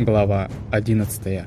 Глава 11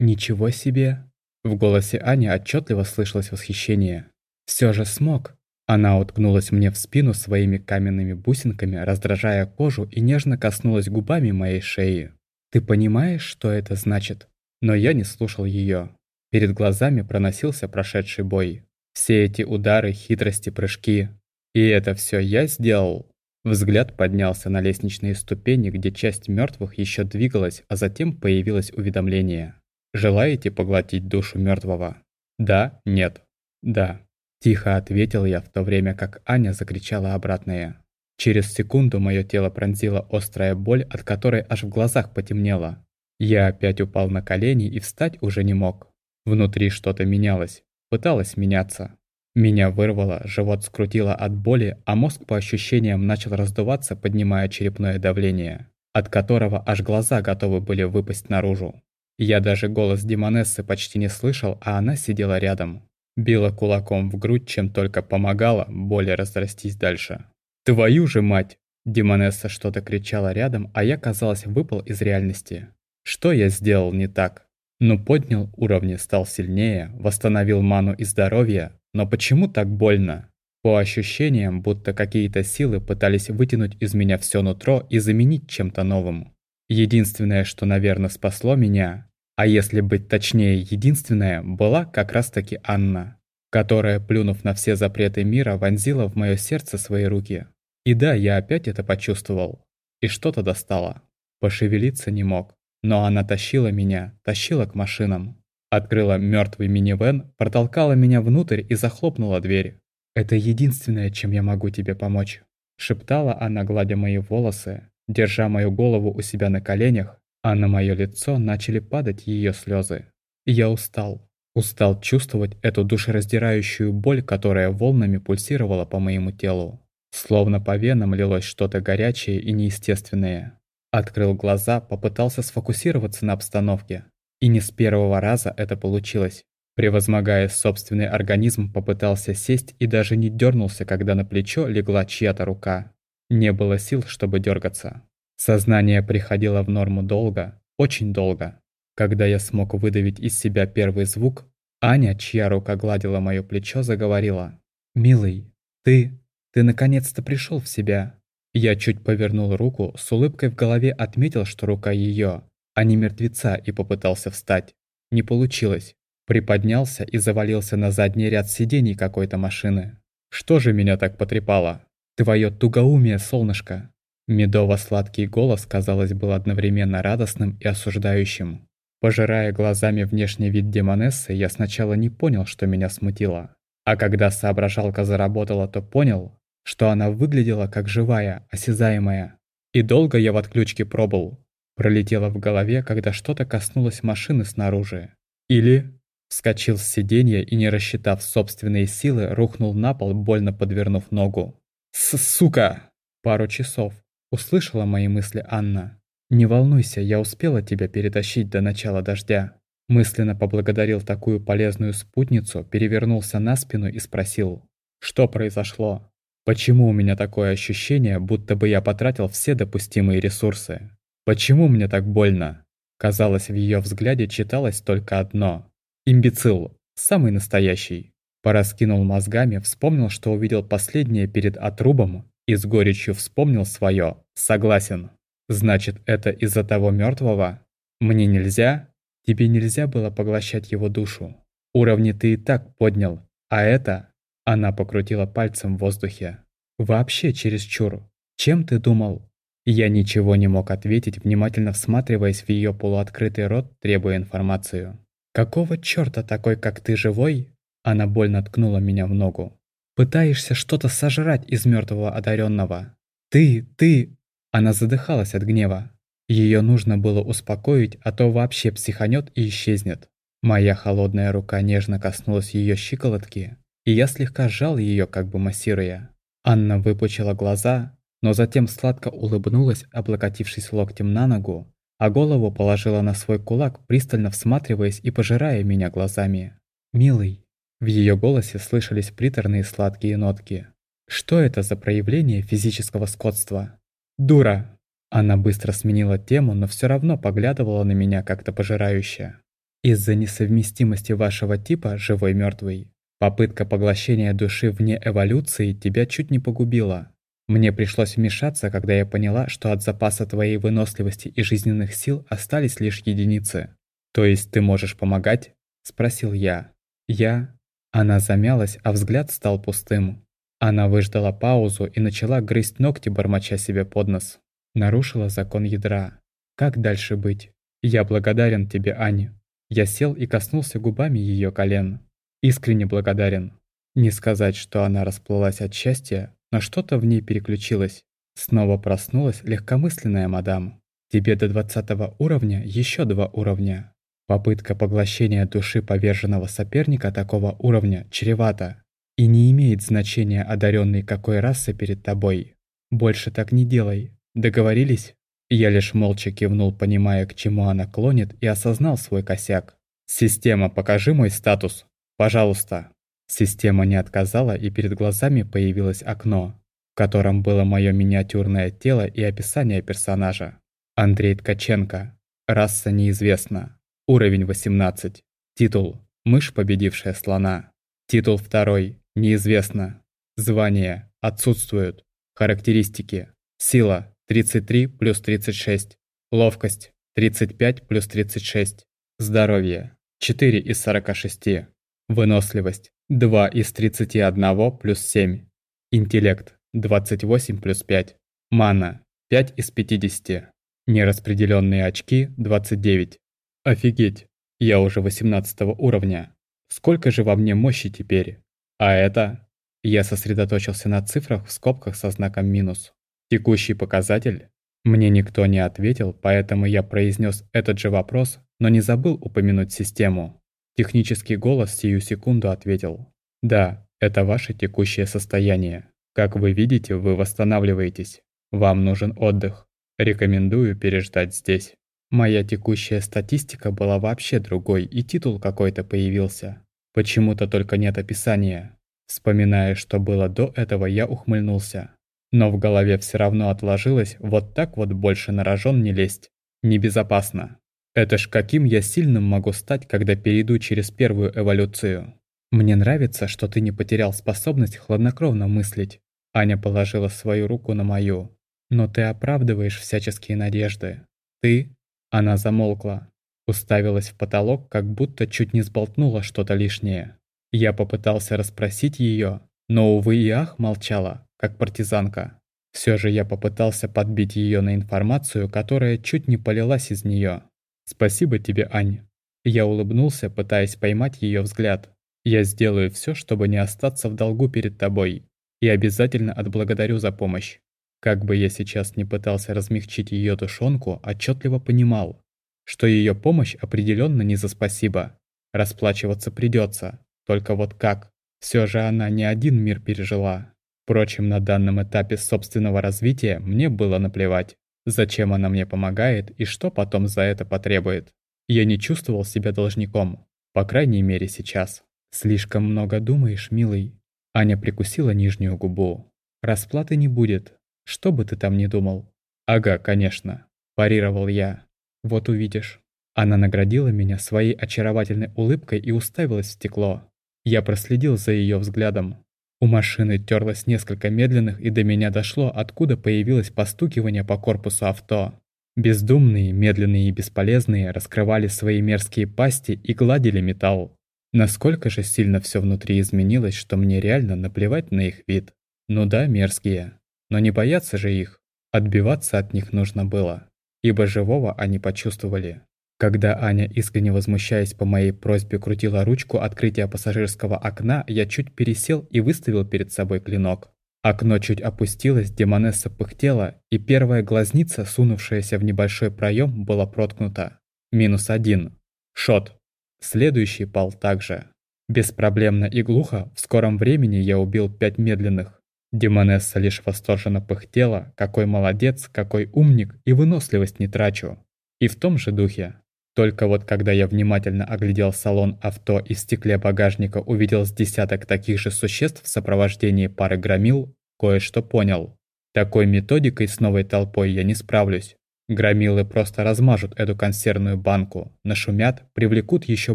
«Ничего себе!» В голосе Ани отчетливо слышалось восхищение. «Все же смог!» Она уткнулась мне в спину своими каменными бусинками, раздражая кожу и нежно коснулась губами моей шеи. «Ты понимаешь, что это значит?» Но я не слушал ее. Перед глазами проносился прошедший бой. Все эти удары, хитрости, прыжки. И это все я сделал. Взгляд поднялся на лестничные ступени, где часть мертвых еще двигалась, а затем появилось уведомление. «Желаете поглотить душу мертвого? «Да? Нет?» «Да». Тихо ответил я, в то время как Аня закричала обратное. Через секунду мое тело пронзила острая боль, от которой аж в глазах потемнело. Я опять упал на колени и встать уже не мог. Внутри что-то менялось, пыталось меняться. Меня вырвало, живот скрутило от боли, а мозг по ощущениям начал раздуваться, поднимая черепное давление, от которого аж глаза готовы были выпасть наружу. Я даже голос Демонессы почти не слышал, а она сидела рядом. Била кулаком в грудь, чем только помогала боли разрастись дальше. «Твою же мать!» Демонесса что-то кричала рядом, а я, казалось, выпал из реальности. Что я сделал не так? Ну, поднял уровни, стал сильнее, восстановил ману и здоровье, но почему так больно? По ощущениям, будто какие-то силы пытались вытянуть из меня все нутро и заменить чем-то новым. Единственное, что, наверное, спасло меня, а если быть точнее, единственное, была как раз-таки Анна, которая, плюнув на все запреты мира, вонзила в мое сердце свои руки. И да, я опять это почувствовал. И что-то достало. Пошевелиться не мог. Но она тащила меня, тащила к машинам. Открыла мертвый минивэн, протолкала меня внутрь и захлопнула дверь. «Это единственное, чем я могу тебе помочь», — шептала она, гладя мои волосы, держа мою голову у себя на коленях, а на мое лицо начали падать ее слезы. Я устал. Устал чувствовать эту душераздирающую боль, которая волнами пульсировала по моему телу. Словно по венам лилось что-то горячее и неестественное. Открыл глаза, попытался сфокусироваться на обстановке. И не с первого раза это получилось. Превозмогая собственный организм, попытался сесть и даже не дернулся, когда на плечо легла чья-то рука. Не было сил, чтобы дергаться. Сознание приходило в норму долго, очень долго. Когда я смог выдавить из себя первый звук, Аня, чья рука гладила мое плечо, заговорила. «Милый, ты... ты наконец-то пришел в себя». Я чуть повернул руку, с улыбкой в голове отметил, что рука ее, а не мертвеца, и попытался встать. Не получилось. Приподнялся и завалился на задний ряд сидений какой-то машины. Что же меня так потрепало? Твое тугоумие, солнышко. Медово-сладкий голос, казалось, был одновременно радостным и осуждающим. Пожирая глазами внешний вид демонессы, я сначала не понял, что меня смутило. А когда соображалка заработала, то понял, что она выглядела как живая, осязаемая. И долго я в отключке пробыл, Пролетело в голове, когда что-то коснулось машины снаружи. Или вскочил с сиденья и, не рассчитав собственные силы, рухнул на пол, больно подвернув ногу. «С «Сука!» Пару часов. Услышала мои мысли Анна. «Не волнуйся, я успела тебя перетащить до начала дождя». Мысленно поблагодарил такую полезную спутницу, перевернулся на спину и спросил, что произошло? Почему у меня такое ощущение, будто бы я потратил все допустимые ресурсы? Почему мне так больно? Казалось, в ее взгляде читалось только одно. Имбецил. Самый настоящий. Пораскинул мозгами, вспомнил, что увидел последнее перед отрубом и с горечью вспомнил свое. Согласен. Значит, это из-за того мертвого? Мне нельзя? Тебе нельзя было поглощать его душу. Уровни ты и так поднял. А это... Она покрутила пальцем в воздухе. Вообще чересчур. Чем ты думал? Я ничего не мог ответить, внимательно всматриваясь в ее полуоткрытый рот, требуя информацию. «Какого чёрта такой, как ты, живой?» Она больно ткнула меня в ногу. «Пытаешься что-то сожрать из мертвого одаренного. Ты, ты...» Она задыхалась от гнева. Ее нужно было успокоить, а то вообще психанет и исчезнет. Моя холодная рука нежно коснулась ее щиколотки, и я слегка сжал ее, как бы массируя. Анна выпучила глаза, но затем сладко улыбнулась, облокотившись локтем на ногу, а голову положила на свой кулак, пристально всматриваясь и пожирая меня глазами. «Милый». В ее голосе слышались приторные сладкие нотки. «Что это за проявление физического скотства?» «Дура!» Она быстро сменила тему, но все равно поглядывала на меня как-то пожирающе. Из-за несовместимости вашего типа живой-мертвый, попытка поглощения души вне эволюции тебя чуть не погубила. Мне пришлось вмешаться, когда я поняла, что от запаса твоей выносливости и жизненных сил остались лишь единицы. То есть ты можешь помогать? Спросил я. Я... Она замялась, а взгляд стал пустым. Она выждала паузу и начала грызть ногти, бормоча себе под нос. Нарушила закон ядра. Как дальше быть? Я благодарен тебе, Аня. Я сел и коснулся губами ее колен. Искренне благодарен. Не сказать, что она расплылась от счастья, но что-то в ней переключилось. Снова проснулась легкомысленная мадам. Тебе до двадцатого уровня еще два уровня. Попытка поглощения души поверженного соперника такого уровня чревата. И не имеет значения одаренный какой расы перед тобой. Больше так не делай. Договорились? Я лишь молча кивнул, понимая, к чему она клонит, и осознал свой косяк. «Система, покажи мой статус. Пожалуйста». Система не отказала, и перед глазами появилось окно, в котором было мое миниатюрное тело и описание персонажа. Андрей Ткаченко. Раса неизвестна. Уровень 18. Титул «Мышь, победившая слона». Титул второй «Неизвестно». Звание «Отсутствуют». Характеристики. Сила 33 плюс 36. Ловкость 35 плюс 36. Здоровье 4 из 46. Выносливость 2 из 31 плюс 7. Интеллект 28 плюс 5. Мана 5 из 50. Нераспределенные очки 29. Офигеть, я уже 18 уровня. Сколько же во мне мощи теперь? А это? Я сосредоточился на цифрах в скобках со знаком минус. Текущий показатель? Мне никто не ответил, поэтому я произнес этот же вопрос, но не забыл упомянуть систему. Технический голос сию секунду ответил. Да, это ваше текущее состояние. Как вы видите, вы восстанавливаетесь. Вам нужен отдых. Рекомендую переждать здесь. Моя текущая статистика была вообще другой, и титул какой-то появился. Почему-то только нет описания. Вспоминая, что было до этого, я ухмыльнулся. Но в голове все равно отложилось вот так вот больше на рожон не лезть. Небезопасно. Это ж каким я сильным могу стать, когда перейду через первую эволюцию. Мне нравится, что ты не потерял способность хладнокровно мыслить. Аня положила свою руку на мою. Но ты оправдываешь всяческие надежды. Ты... Она замолкла. Уставилась в потолок, как будто чуть не сболтнула что-то лишнее. Я попытался расспросить ее, но, увы и ах, молчала как партизанка. Все же я попытался подбить ее на информацию, которая чуть не полилась из нее. «Спасибо тебе, Ань». Я улыбнулся, пытаясь поймать ее взгляд. «Я сделаю все, чтобы не остаться в долгу перед тобой. И обязательно отблагодарю за помощь». Как бы я сейчас не пытался размягчить ее душонку, отчетливо понимал, что ее помощь определенно не за спасибо. Расплачиваться придется. Только вот как? Все же она не один мир пережила. Впрочем, на данном этапе собственного развития мне было наплевать, зачем она мне помогает и что потом за это потребует. Я не чувствовал себя должником, по крайней мере сейчас. «Слишком много думаешь, милый». Аня прикусила нижнюю губу. «Расплаты не будет, что бы ты там ни думал». «Ага, конечно», – парировал я. «Вот увидишь». Она наградила меня своей очаровательной улыбкой и уставилась в стекло. Я проследил за ее взглядом. У машины терлось несколько медленных, и до меня дошло, откуда появилось постукивание по корпусу авто. Бездумные, медленные и бесполезные раскрывали свои мерзкие пасти и гладили металл. Насколько же сильно все внутри изменилось, что мне реально наплевать на их вид. Ну да, мерзкие. Но не бояться же их. Отбиваться от них нужно было. Ибо живого они почувствовали. Когда Аня, искренне возмущаясь по моей просьбе, крутила ручку открытия пассажирского окна, я чуть пересел и выставил перед собой клинок. Окно чуть опустилось, демонесса пыхтела, и первая глазница, сунувшаяся в небольшой проем, была проткнута. Минус один. Шот. Следующий пал также. Беспроблемно и глухо, в скором времени я убил пять медленных. Демонесса лишь восторженно пыхтела, какой молодец, какой умник, и выносливость не трачу. И в том же духе. Только вот когда я внимательно оглядел салон авто и в стекле багажника увидел с десяток таких же существ в сопровождении пары громил, кое-что понял. Такой методикой с новой толпой я не справлюсь. Громилы просто размажут эту консервную банку, нашумят, привлекут еще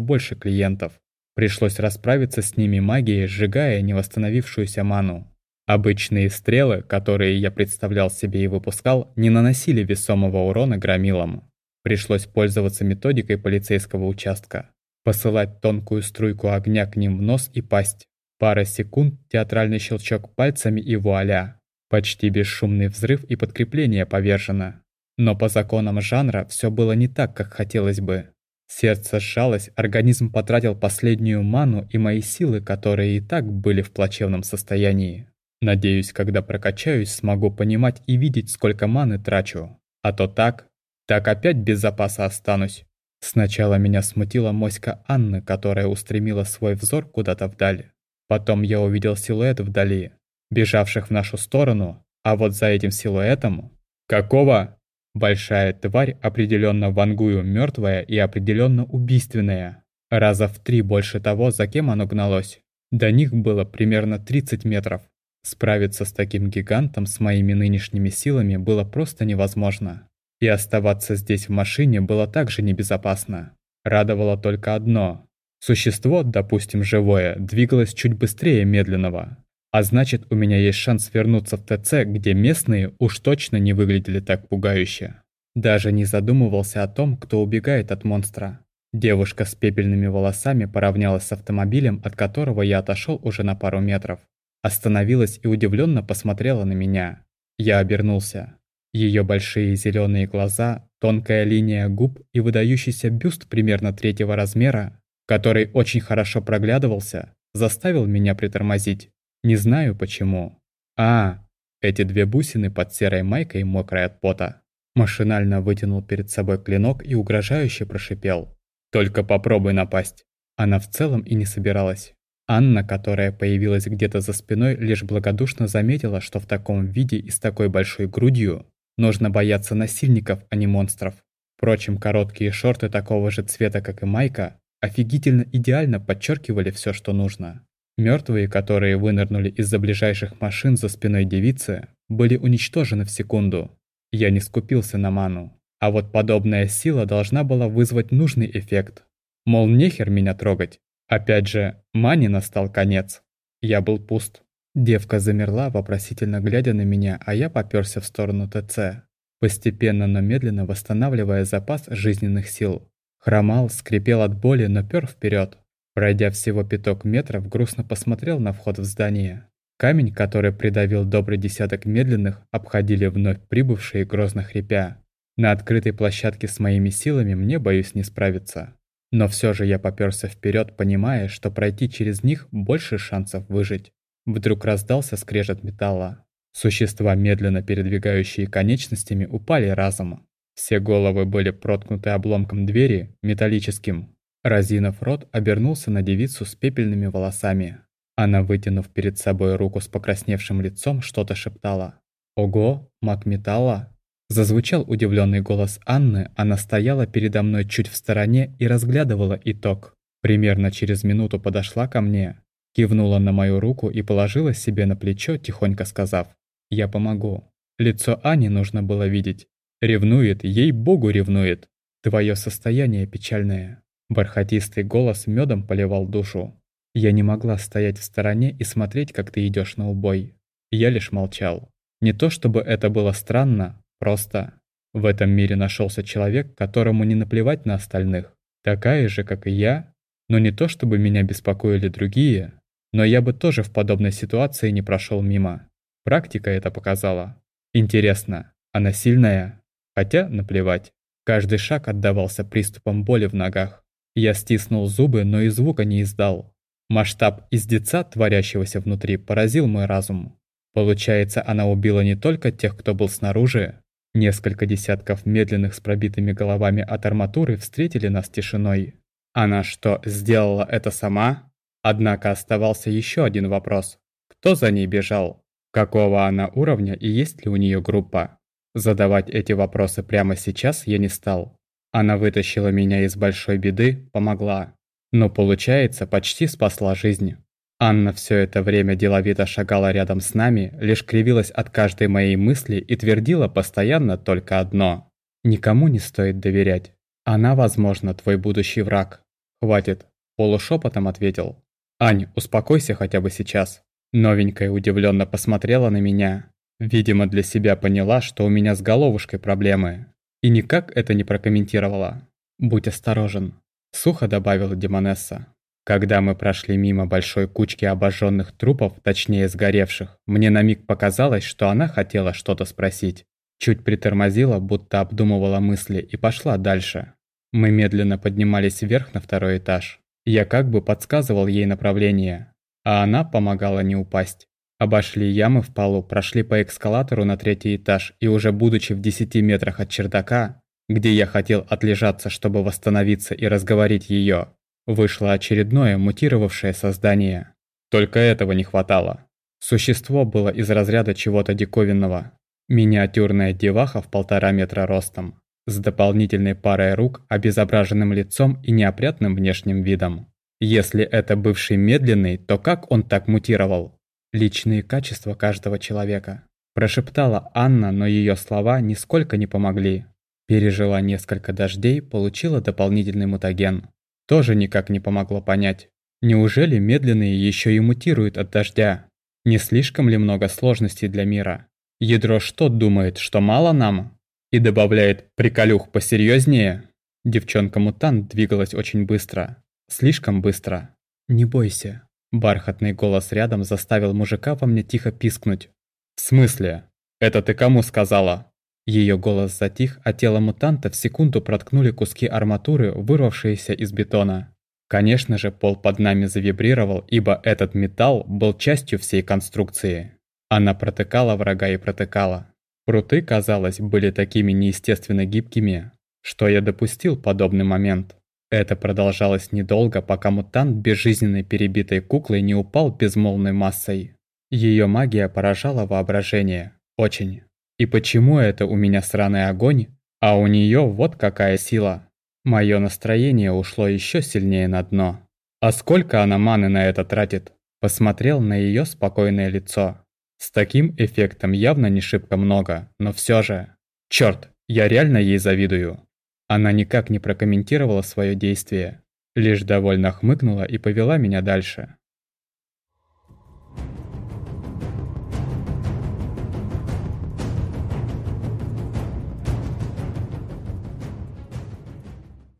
больше клиентов. Пришлось расправиться с ними магией, сжигая невосстановившуюся ману. Обычные стрелы, которые я представлял себе и выпускал, не наносили весомого урона громилам. Пришлось пользоваться методикой полицейского участка. Посылать тонкую струйку огня к ним в нос и пасть. Пара секунд, театральный щелчок пальцами и вуаля. Почти бесшумный взрыв и подкрепление повержено. Но по законам жанра все было не так, как хотелось бы. Сердце сжалось, организм потратил последнюю ману и мои силы, которые и так были в плачевном состоянии. Надеюсь, когда прокачаюсь, смогу понимать и видеть, сколько маны трачу. А то так, так опять без запаса останусь. Сначала меня смутила моська Анны, которая устремила свой взор куда-то вдаль. Потом я увидел силуэт вдали, бежавших в нашу сторону, а вот за этим силуэтом... Какого? Большая тварь, определенно вангую мертвая и определенно убийственная. Раза в три больше того, за кем оно гналось. До них было примерно 30 метров. Справиться с таким гигантом с моими нынешними силами было просто невозможно. И оставаться здесь в машине было также небезопасно. Радовало только одно. Существо, допустим, живое, двигалось чуть быстрее медленного. А значит, у меня есть шанс вернуться в ТЦ, где местные уж точно не выглядели так пугающе. Даже не задумывался о том, кто убегает от монстра. Девушка с пепельными волосами поравнялась с автомобилем, от которого я отошел уже на пару метров. Остановилась и удивленно посмотрела на меня. Я обернулся. Ее большие зеленые глаза, тонкая линия губ и выдающийся бюст примерно третьего размера, который очень хорошо проглядывался, заставил меня притормозить. Не знаю почему. А, эти две бусины под серой майкой мокрой от пота. Машинально вытянул перед собой клинок и угрожающе прошипел. «Только попробуй напасть». Она в целом и не собиралась. Анна, которая появилась где-то за спиной, лишь благодушно заметила, что в таком виде и с такой большой грудью Нужно бояться насильников, а не монстров. Впрочем, короткие шорты такого же цвета, как и майка, офигительно идеально подчеркивали все, что нужно. Мертвые, которые вынырнули из-за ближайших машин за спиной девицы, были уничтожены в секунду. Я не скупился на ману. А вот подобная сила должна была вызвать нужный эффект. Мол, нехер меня трогать. Опять же, мане настал конец. Я был пуст. Девка замерла, вопросительно глядя на меня, а я попёрся в сторону ТЦ, постепенно, но медленно восстанавливая запас жизненных сил. Хромал, скрипел от боли, но пёр вперед. Пройдя всего пяток метров, грустно посмотрел на вход в здание. Камень, который придавил добрый десяток медленных, обходили вновь прибывшие, грозно хрипя. На открытой площадке с моими силами мне, боюсь, не справиться. Но все же я попёрся вперед, понимая, что пройти через них больше шансов выжить. Вдруг раздался скрежет металла. Существа, медленно передвигающие конечностями, упали разом. Все головы были проткнуты обломком двери, металлическим. Разинов рот обернулся на девицу с пепельными волосами. Она, вытянув перед собой руку с покрасневшим лицом, что-то шептала. «Ого, маг металла!» Зазвучал удивленный голос Анны, она стояла передо мной чуть в стороне и разглядывала итог. Примерно через минуту подошла ко мне, Кивнула на мою руку и положила себе на плечо, тихонько сказав «Я помогу». Лицо Ани нужно было видеть. Ревнует, ей-богу ревнует. Твое состояние печальное. Бархатистый голос медом поливал душу. Я не могла стоять в стороне и смотреть, как ты идешь на убой. Я лишь молчал. Не то чтобы это было странно, просто... В этом мире нашелся человек, которому не наплевать на остальных. Такая же, как и я. Но не то чтобы меня беспокоили другие, но я бы тоже в подобной ситуации не прошел мимо. Практика это показала. Интересно, она сильная? Хотя наплевать. Каждый шаг отдавался приступом боли в ногах. Я стиснул зубы, но и звука не издал. Масштаб издеца, творящегося внутри, поразил мой разум. Получается, она убила не только тех, кто был снаружи. Несколько десятков медленных с пробитыми головами от арматуры встретили нас тишиной. Она что, сделала это сама? Однако оставался еще один вопрос. Кто за ней бежал? Какого она уровня и есть ли у нее группа? Задавать эти вопросы прямо сейчас я не стал. Она вытащила меня из большой беды, помогла. Но получается, почти спасла жизнь. Анна все это время деловито шагала рядом с нами, лишь кривилась от каждой моей мысли и твердила постоянно только одно. «Никому не стоит доверять. Она, возможно, твой будущий враг. Хватит», – полушепотом ответил. «Ань, успокойся хотя бы сейчас». Новенькая удивленно посмотрела на меня. Видимо, для себя поняла, что у меня с головушкой проблемы. И никак это не прокомментировала. «Будь осторожен», – сухо добавила Демонесса. Когда мы прошли мимо большой кучки обожженных трупов, точнее сгоревших, мне на миг показалось, что она хотела что-то спросить. Чуть притормозила, будто обдумывала мысли, и пошла дальше. Мы медленно поднимались вверх на второй этаж. Я как бы подсказывал ей направление, а она помогала не упасть. Обошли ямы в полу, прошли по эскалатору на третий этаж и уже будучи в 10 метрах от чердака, где я хотел отлежаться, чтобы восстановиться и разговорить ее, вышло очередное мутировавшее создание. Только этого не хватало. Существо было из разряда чего-то диковинного. Миниатюрная деваха в полтора метра ростом, с дополнительной парой рук, обезображенным лицом и неопрятным внешним видом. Если это бывший медленный, то как он так мутировал? Личные качества каждого человека. Прошептала Анна, но ее слова нисколько не помогли. Пережила несколько дождей, получила дополнительный мутаген тоже никак не помогло понять. Неужели медленные еще и мутируют от дождя? Не слишком ли много сложностей для мира? Ядро что думает, что мало нам? И добавляет приколюх посерьезнее? Девчонка-мутант двигалась очень быстро. Слишком быстро. «Не бойся». Бархатный голос рядом заставил мужика во мне тихо пискнуть. «В смысле? Это ты кому сказала?» Ее голос затих, а тело мутанта в секунду проткнули куски арматуры, вырвавшиеся из бетона. Конечно же, пол под нами завибрировал, ибо этот металл был частью всей конструкции. Она протыкала врага и протыкала. Пруты, казалось, были такими неестественно гибкими, что я допустил подобный момент. Это продолжалось недолго, пока мутант безжизненной перебитой куклой не упал безмолвной массой. Ее магия поражала воображение. Очень. И почему это у меня сраный огонь, а у нее вот какая сила? Мое настроение ушло еще сильнее на дно. А сколько она маны на это тратит? Посмотрел на ее спокойное лицо. С таким эффектом явно не шибко много, но все же. Черт, я реально ей завидую. Она никак не прокомментировала свое действие, лишь довольно хмыкнула и повела меня дальше.